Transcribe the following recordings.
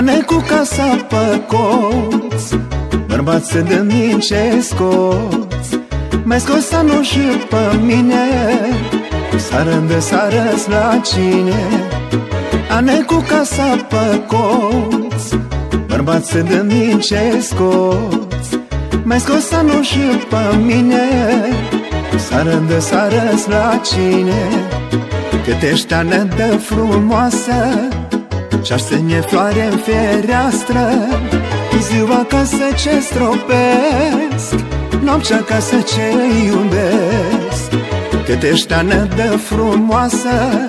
Bane cu casa pe coț Bărbați se de mince scoți Mai scos anul și pe mine Sară de sară la cine. Ane cu casa pe coț Bărbați se de mince scoți Mai scos anul și pe mine Sară de sară la cine. Câte ștană de frumoasă ce-ar floare în fereastră Ziua ca să ce stropesc Noaptea ca să ce iubesc. Cât ești ană de frumoasă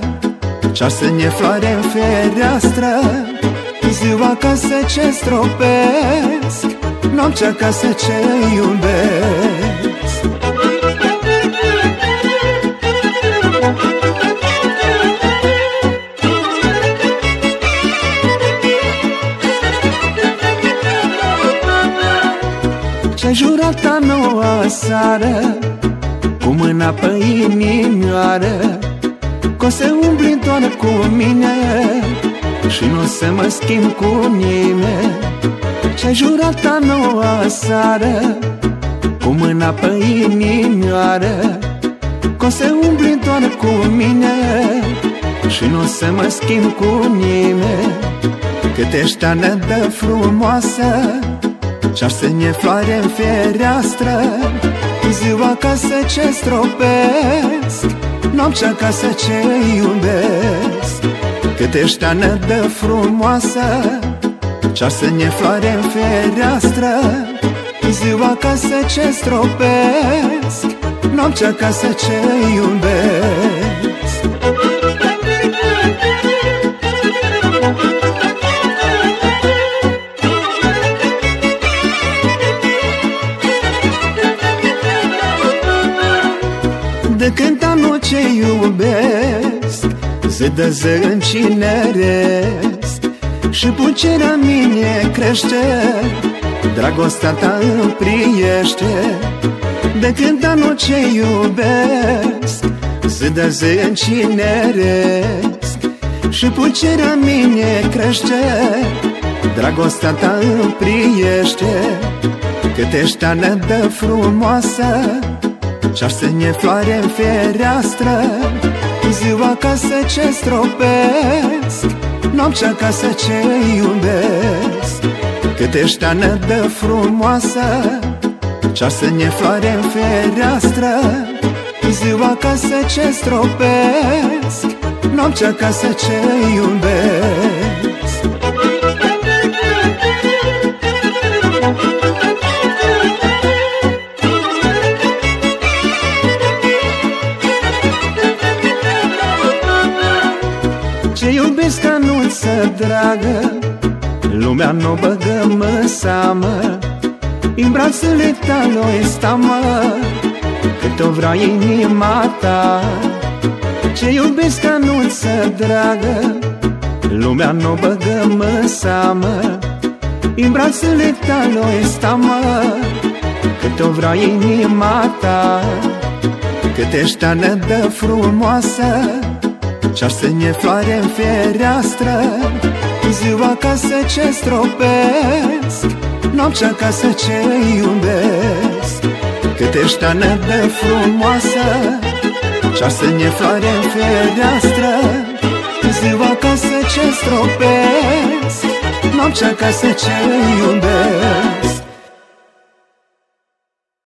Ce-ar să ne floare în fereastră Ziua ca să ce stropesc Noaptea ca să ce iubesc Ce jurat a noua seară Cu mâna pe inimioară Că o să umbli doar cu mine Și nu o să mă schimb cu nimeni. Ce jurat a noua seară Cu mâna pe inimioară Că o să umbli doar cu mine Și nu o să mă schimb cu nimeni. Cât ești ană de frumoasă ce-ar să ne floare în fereastră Ziua ca să ce stropesc Noaptea ca să ce iubesc. Cât ești ană de frumoasă Ce-ar să ne floare în fereastră Ziua ca să ce stropesc Noaptea ca să ce iubesc De când am ce iubesc. Se dă zăncineresc Și pucerea mine crește. Dragostea ta îmi priește De când am ce iubesc. Se dă zăncineresc Și pucerea mine crește. Dragostea ta îmi priește Cât ești ană de frumoasă ce-ar să ne floare în fereastră Ziua ca să ce stropesc Noaptea ca să ce iubesc. Cât ești ană de frumoasă Ce-ar să ne floare în fereastră Ziua ca să ce stropesc Noaptea ca să ce iubesc iubesc ca nu-ți dragă Lumea nu băgă mă seamă. În brațele tale stamă Cât o vrea inima ta. Ce iubesc ca nu-ți dragă Lumea nu băgă mă seamă. În brațele tale stamă Cât o vrea inima ta. Cât ești ană de frumoasă ce-ar să ne floare în fereastră Ziua ca să ce stropesc Noaptea ca să ce iubesc. Cât ești ană de frumoasă Ce-ar să ne floare în fereastră Ziua ca să ce stropesc Noaptea ca să ce iubesc